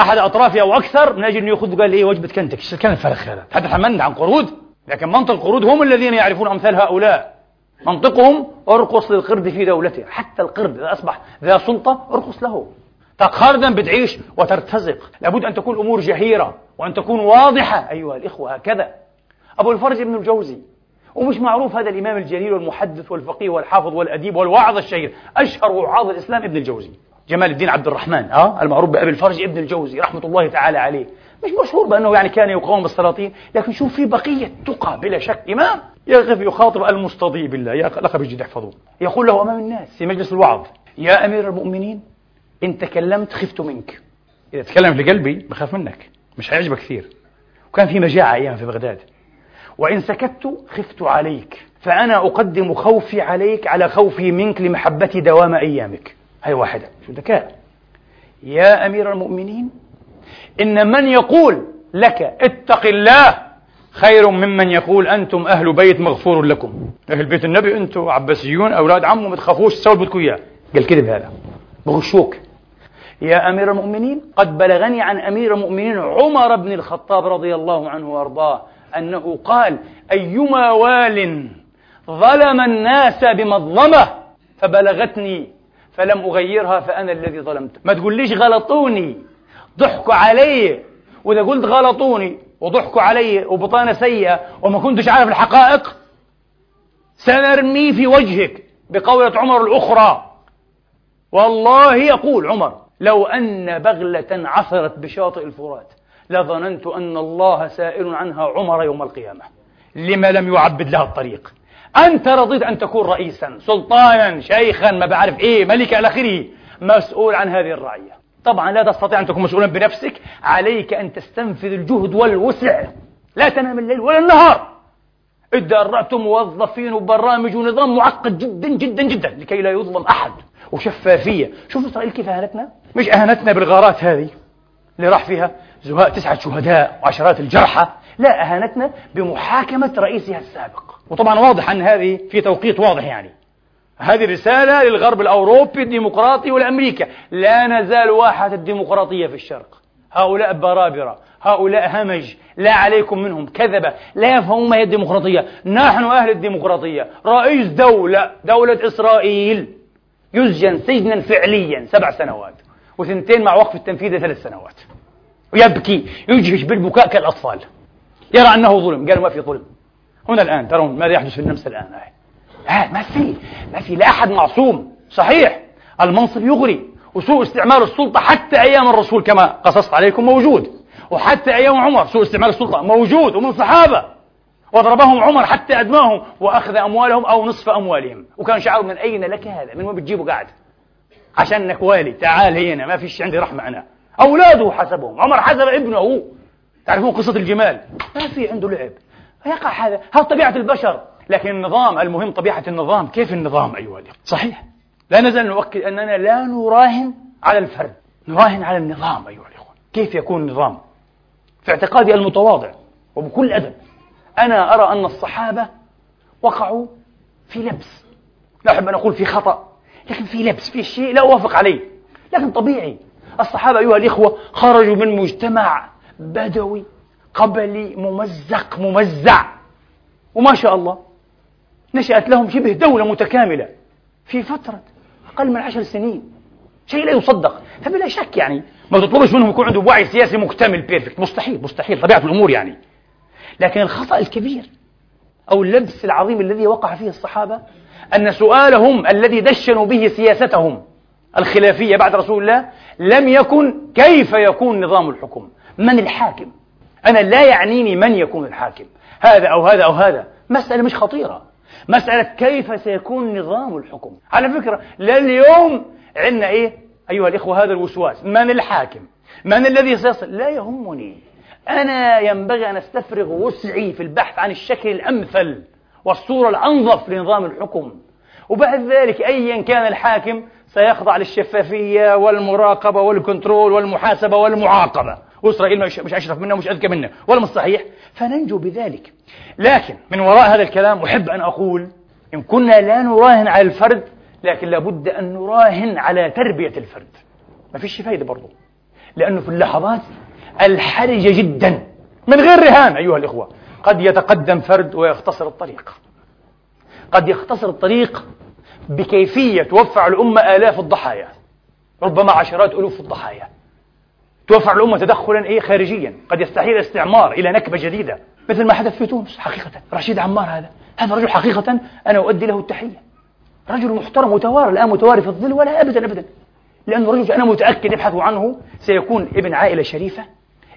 أحد أطرافه أو أكثر من أجل أن يأخذ قال إيه وجبة كنتكي شو كان الفرق هذا؟ تحدث عن عن قرود؟ لكن منطق القرود هم الذين يعرفون أمثال هؤلاء. منطقهم ارقص للقرد في دولته. حتى القرد إذا أصبح ذا سلطة ارقص له. تقاردا بتعيش وترتزق. لابد أن تكون الأمور جهيرة وأن تكون واضحة. أيها الإخوة هكذا. أبو الفرج ابن الجوزي. ومش معروف هذا الإمام الجليل والمحدث والفقيه والحافظ والأديب والواعظ الشهير. أشهر وعاظ الإسلام ابن الجوزي. جمال الدين عبد الرحمن آه المعروف بأبي الفرج ابن الجوزي رحمة الله تعالى عليه. مش مشهور بأنه يعني كان يقاوم السلاطين لكن شوف في بقية تقى بلا شك. إمام يقف يخاطب المستضيء بالله. يا لقب جد احفظوه. يقول له أمام الناس في مجلس الوعظ يا أمير المؤمنين إن تكلمت خفت منك. إذا تكلم لقلبي بخاف منك مش هيعجبك كثير. وكان في مجاعة أيام في بغداد. وإن سكت خفت عليك فأنا أقدم خوفي عليك على خوفي منك لمحبتي دوام أيامك. هاي واحدة. شو ذكاء يا أمير المؤمنين إن من يقول لك اتق الله خير ممن يقول أنتم أهل بيت مغفور لكم. أهل بيت النبي أنتم عباسيون أولاد عمه ما تخافوش تسووا بدكم إياه. قال كذب هذا بغشوك. يا أمير المؤمنين قد بلغني عن أمير المؤمنين عمر بن الخطاب رضي الله عنه وأرضاه أنه قال أيما وال ظلم الناس بمظلمة فبلغتني فلم أغيرها فأنا الذي ظلمت. ما تقوليش غلطوني. ضحكوا علي وإذا قلت غلطوني وضحكوا علي وبطانة سيئة وما كنتش عارف الحقائق سنرمي في وجهك بقولة عمر الأخرى. والله يقول عمر لو أن بغلة عثرت بشاطئ الفرات لظننت أن الله سائل عنها عمر يوم القيامة. لما لم يعبد لها الطريق. أنت رضيت أن تكون رئيسا سلطانا شيخا ما بعرف إيه ملكا إلى آخره مسؤول عن هذه الرعية. طبعا لا تستطيع أن تكون مسؤولا بنفسك عليك أن تستنفذ الجهد والوسع. لا تنام الليل ولا النهار. ادرأت موظفين وبرامج ونظام معقد جدا جدا جدا لكي لا يظلم أحد. وشفافية. شوف إسرائيل كيف أهانتنا مش أهانتنا بالغارات هذه اللي راح فيها زهاء تسعة شهداء وعشرات الجرحى. لا أهانتنا بمحاكمة رئيسها السابق. وطبعا واضح أن هذه في توقيت واضح يعني. هذه رسالة للغرب الأوروبي الديمقراطي والأمريكا. لا نزال واحة الديمقراطية في الشرق. هؤلاء برابرة هؤلاء همج. لا عليكم منهم كذبة. لا يفهمون ما هي الديمقراطية. نحن أهل الديمقراطية. رئيس دولة دولة إسرائيل. يسجن سجنا فعليا سبع سنوات. وثنتين مع وقف التنفيذ ثلاث سنوات. ويبكي يجهش بالبكاء كالأطفال. يرى أنه ظلم. قالوا ما في ظلم. هنا الآن ترون ماذا يحدث في النمسا الآن؟ آه ما في ما في لا أحد معصوم. صحيح المنصب يغري وسوء استعمال السلطة حتى أيام الرسول كما قصصت عليكم موجود. وحتى أيام عمر سوء استعمال السلطة موجود ومن صحابة. وضربهم عمر حتى أدماهم وأخذ أموالهم أو نصف أموالهم. وكان شعار من أين لك هذا؟ من وين بتجيبه قاعد؟ عشانك والي. تعال هنا ما فيش عندي رحمة أنا. أولاده حسبهم. عمر حسب ابنه. تعرفون قصة الجمال؟ ما في عنده لعب. يقع هذا. هذا طبيعة البشر لكن النظام المهم طبيعة النظام كيف النظام أيها الأخوة؟ صحيح. لا نزال نؤكد أننا لا نراهن على الفرد نراهن على النظام أيها الأخوة. كيف يكون النظام؟ في اعتقادي المتواضع وبكل أدب أنا أرى أن الصحابة وقعوا في لبس. لا أحب أن أقول في خطأ لكن في لبس في شيء لا أوافق عليه. لكن طبيعي الصحابة أيها الإخوة خرجوا من مجتمع بدوي قبلي ممزق ممزع. وما شاء الله نشأت لهم شبه دولة متكاملة في فترة أقل من عشر سنين. شيء لا يصدق. فبلا شك يعني ما تطلبش منهم يكون عندهم وعي سياسي مكتمل بيرفكت. مستحيل مستحيل. طبيعة الأمور يعني. لكن الخطأ الكبير أو اللبس العظيم الذي وقع فيه الصحابة أن سؤالهم الذي دشنوا به سياستهم الخلافية بعد رسول الله لم يكن كيف يكون نظام الحكم؟ من الحاكم؟ أنا لا يعنيني من يكون الحاكم. هذا أو هذا أو هذا. مسألة مش خطيرة. مسألة كيف سيكون نظام الحكم. على فكرة لليوم عندنا إيه؟ أيها الإخوة هذا الوسواس. من الحاكم؟ من الذي سيصل؟ لا يهمني. أنا ينبغي أن أستفرغ وسعي في البحث عن الشكل الأمثل والصورة الأنظف لنظام الحكم. وبعد ذلك أيا كان الحاكم سيخضع للشفافية والمراقبة والكنترول والمحاسبة والمعاقبة. وإسرائيل مش أشرف منا ومش أذكى منا ولا مش صحيح فننجو بذلك. لكن من وراء هذا الكلام أحب أن أقول إن كنا لا نراهن على الفرد لكن لابد أن نراهن على تربية الفرد. ما فيش فايدة برضو. لأنه في اللحظات الحرجة جدا. من غير رهان أيها الإخوة. قد يتقدم فرد ويختصر الطريق. قد يختصر الطريق بكيفية توفر الأمة آلاف الضحايا. ربما عشرات ألوف الضحايا. توفر الأمة تدخلا إيه خارجيا. قد يستحيل الاستعمار إلى نكبة جديدة. مثل ما حدث في تونس حقيقة. رشيد عمار هذا. هذا الرجل حقيقة أنا أؤدي له التحية. رجل محترم متوارى الآن متواري في الظل ولا أبدا أبدا. لأنه رجل أنا متأكد ابحثوا عنه سيكون ابن عائلة شريفة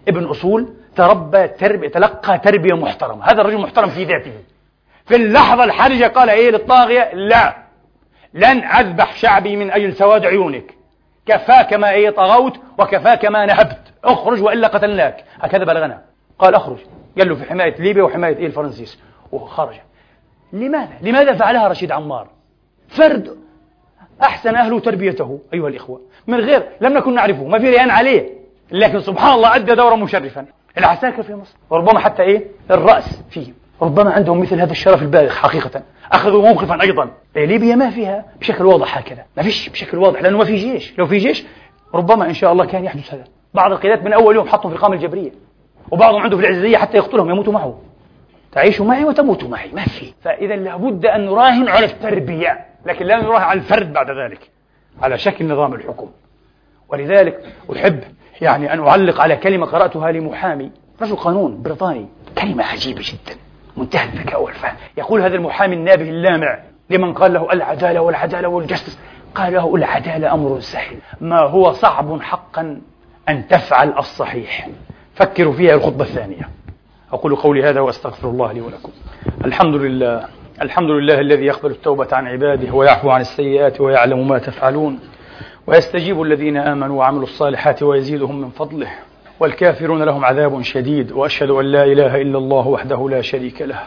ابن أصول تربى تربية تلقى تربية محترمة. هذا الرجل محترم في ذاته. في اللحظة الحرجة قال إيه للطاغية؟ لا. لن أذبح شعبي من أجل سواد عيونك. كفاك ما إيه طغوت وكفاك ما نهبت. اخرج وإلا قتلناك. هكذا بلغنا. قال اخرج. قال له في حماية ليبيا وحماية إيه الفرنسيس. وخرج. لماذا؟ لماذا فعلها رشيد عمار؟ فرد أحسن أهله تربيته أيها الإخوة. من غير لم نكن نعرفه. ما في ريان عليه. لكن سبحان الله أدى دورا مشرفا. العساكر في مصر. وربما حتى إيه؟ الرأس فيهم. ربما عندهم مثل هذا الشرف البالغ حقيقة. أخذوا موقفا أيضا. ليبيا ما فيها بشكل واضح هكذا. ما فيش بشكل واضح لأنه ما في جيش. لو في جيش ربما إن شاء الله كان يحدث هذا. بعض القيادات من أول يوم حطهم في القامة الجبرية وبعضهم عنده في العزيزية حتى يقتلهم يموتوا معه. تعيشوا معي وتموتوا معي ما في. فإذا لابد أن نراهن على التربية لكن لا نراهن على الفرد بعد ذلك على شكل نظام الحكم. ولذلك أحب يعني أن أعلق على كلمة قرأتها لمحامي رجل قانون بريطاني. كلمة عجيبة جدا. منتهى الذكاء والفهم يقول هذا المحامي النابه اللامع لمن قال له العدالة والعدالة والجستس قال له العدالة أمر سهل. ما هو صعب حقا أن تفعل الصحيح. فكروا فيها الخطبة الثانية. أقول قولي هذا وأستغفر الله لي ولكم. الحمد لله. الحمد لله الذي يقبل التوبة عن عباده ويعفو عن السيئات ويعلم ما تفعلون. ويستجيب الذين آمنوا وعملوا الصالحات ويزيدهم من فضله. والكافرون لهم عذاب شديد وأشهد أن لا إله إلا الله وحده لا شريك له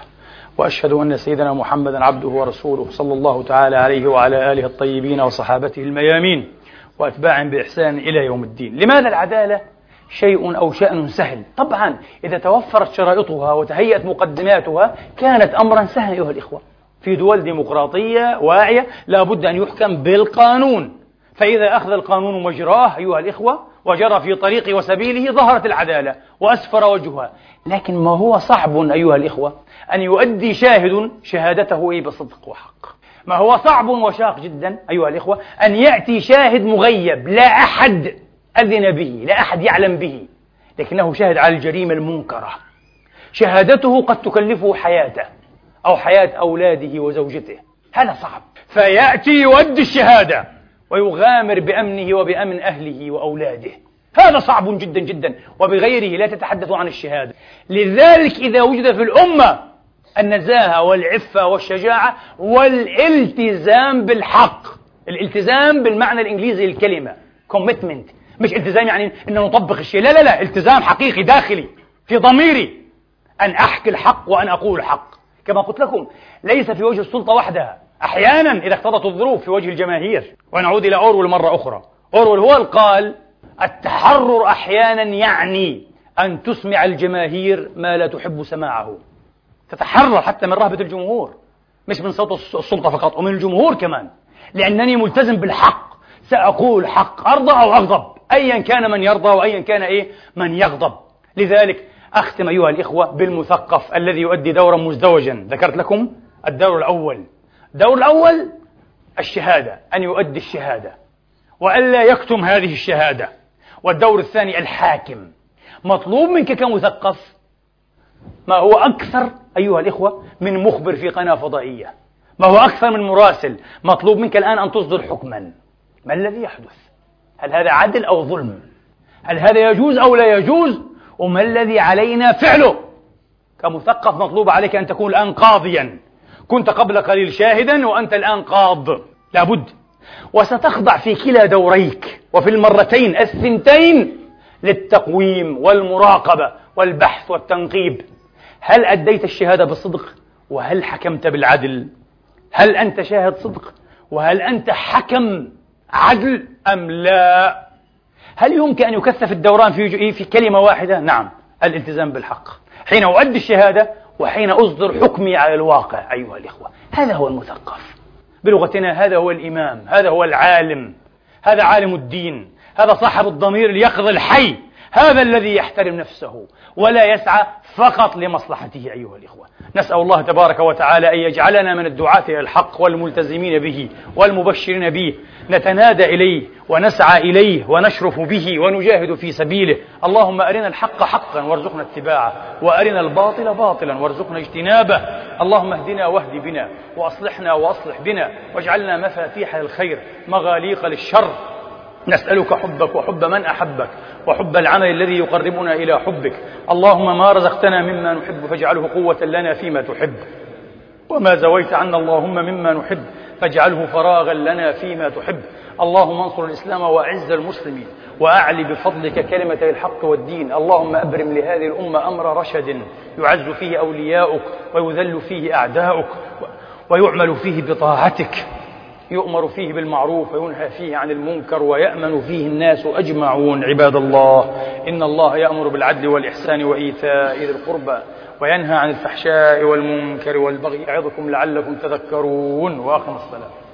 وأشهد أن سيدنا محمدا عبده ورسوله صلى الله تعالى عليه وعلى آله الطيبين وصحابته الميامين وأتباع بإحسان إلى يوم الدين. لماذا العدالة شيء أو شأن سهل؟ طبعا إذا توفرت شرائطها وتهيأت مقدماتها كانت أمرا سهلا أيها الإخوة. في دول ديمقراطية واعية لا بد أن يحكم بالقانون. فإذا أخذ القانون مجراه أيها الإخوة وجرى في طريقه وسبيله ظهرت العدالة وأسفر وجهها. لكن ما هو صعب أيها الإخوة؟ أن يؤدي شاهد شهادته إيه بصدق وحق. ما هو صعب وشاق جدا أيها الإخوة؟ أن يأتي شاهد مغيب لا أحد أذن به لا أحد يعلم به لكنه شاهد على الجريمة المنكرة. شهادته قد تكلفه حياته أو حياة أولاده وزوجته. هذا صعب. فيأتي يؤدي الشهادة. ويغامر بأمنه وبأمن أهله وأولاده. هذا صعب جدا جدا وبغيره لا تتحدث عن الشهادة. لذلك إذا وجد في الأمة النزاهة والعفة والشجاعة والالتزام بالحق. الالتزام بالمعنى الإنجليزي للكلمة commitment. مش التزام يعني أن نطبق الشيء. لا لا لا التزام حقيقي داخلي في ضميري. أن أحكي الحق وأن أقول الحق. كما قلت لكم ليس في وجه السلطة وحدها. أحيانا إذا اقتضت الظروف في وجه الجماهير ونعود إلى أورول مرة أخرى. أورول هو القال التحرر أحيانا يعني أن تسمع الجماهير ما لا تحب سماعه. تتحرر حتى من رهبة الجمهور مش من صوت السلطة فقط ومن الجمهور كمان. لأنني ملتزم بالحق سأقول حق أرضى أو أغضب أيا كان من يرضى وأيا كان إيه؟ من يغضب. لذلك أختم أيها الإخوة بالمثقف الذي يؤدي دورا مزدوجا. ذكرت لكم الدور الأول. الدور الأول الشهادة أن يؤدي الشهادة وألا يكتم هذه الشهادة. والدور الثاني الحاكم. مطلوب منك كمثقف. ما هو أكثر أيها الإخوة من مخبر في قناة فضائية؟ ما هو أكثر من مراسل؟ مطلوب منك الآن أن تصدر حكما. ما الذي يحدث؟ هل هذا عدل أو ظلم؟ هل هذا يجوز أو لا يجوز؟ وما الذي علينا فعله؟ كمثقف مطلوب عليك أن تكون الآن قاضيا. كنت قبل قليل شاهدا وأنت الآن قاض. لابد. وستخضع في كلا دوريك وفي المرتين الثنتين للتقويم والمراقبة والبحث والتنقيب. هل أديت الشهادة بالصدق؟ وهل حكمت بالعدل؟ هل أنت شاهد صدق؟ وهل أنت حكم عدل أم لا؟ هل يمكن أن يكثف الدوران في, في كلمة واحدة؟ نعم. الالتزام بالحق. حين أؤدي الشهادة وحين أصدر حكمي على الواقع أيها الإخوة. هذا هو المثقف. بلغتنا هذا هو الإمام هذا هو العالم هذا عالم الدين هذا صاحب الضمير اليقظ الحي. هذا الذي يحترم نفسه ولا يسعى فقط لمصلحته أيها الإخوة. نسأل الله تبارك وتعالى أن يجعلنا من الدعاة إلى الحق والملتزمين به والمبشرين به. نتنادى إليه ونسعى إليه ونشرف به ونجاهد في سبيله. اللهم أرنا الحق حقا وارزقنا اتباعه وأرنا الباطل باطلا وارزقنا اجتنابه. اللهم اهدنا واهد بنا وأصلحنا وأصلح بنا واجعلنا مفاتيح للخير مغاليق للشر. نسألك حبك وحب من أحبك وحب العمل الذي يقربنا إلى حبك. اللهم ما رزقتنا مما نحب فاجعله قوة لنا فيما تحب. وما زويت عنا اللهم مما نحب فاجعله فراغا لنا فيما تحب. اللهم انصر الإسلام وأعز المسلمين وأعلي بفضلك كلمة الحق والدين. اللهم أبرم لهذه الأمة أمر رشد يعز فيه أولياؤك ويذل فيه أعداؤك ويعمل فيه بطاعتك. يؤمر فيه بالمعروف وينهى فيه عن المنكر ويأمن فيه الناس أجمعون عباد الله. إن الله يأمر بالعدل والإحسان وإيتاء ذي القربى وينهى عن الفحشاء والمنكر والبغي يعظكم لعلكم تذكرون وأقم الصلاة.